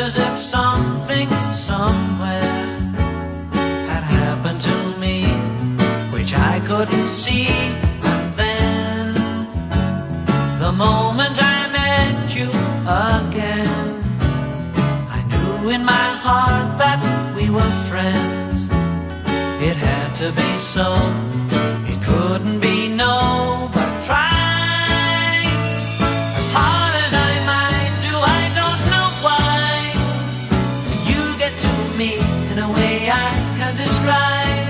as if something somewhere had happened to me, which I couldn't see. And then, the moment I met you again, I knew in my heart that we were friends. It had to be so, a way I can't describe.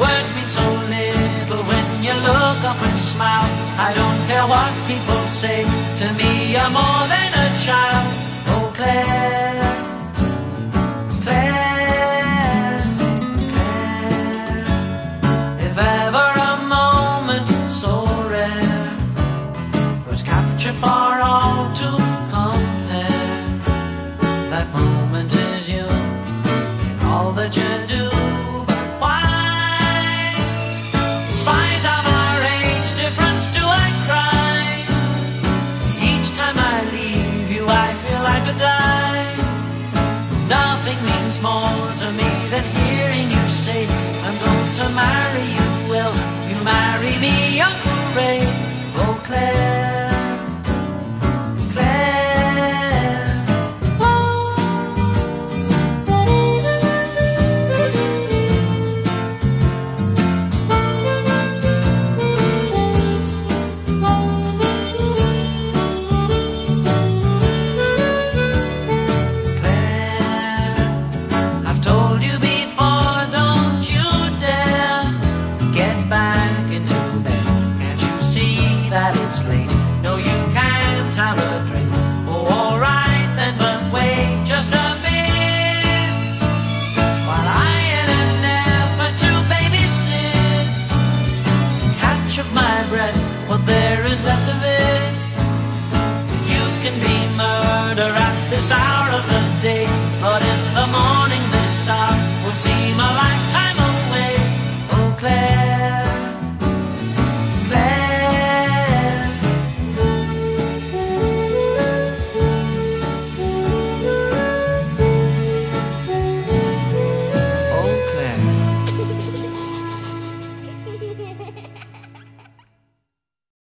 Words mean so little when you look up and smile. I don't care what people say to me, you're more than a child. Oh, Clair, Clair, Clair. If ever a moment so rare was captured for all to compare, that moment means more to me than hearing you say, I'm going to marry you. Can be murder at this hour of the day, but in the morning this hour would seem a life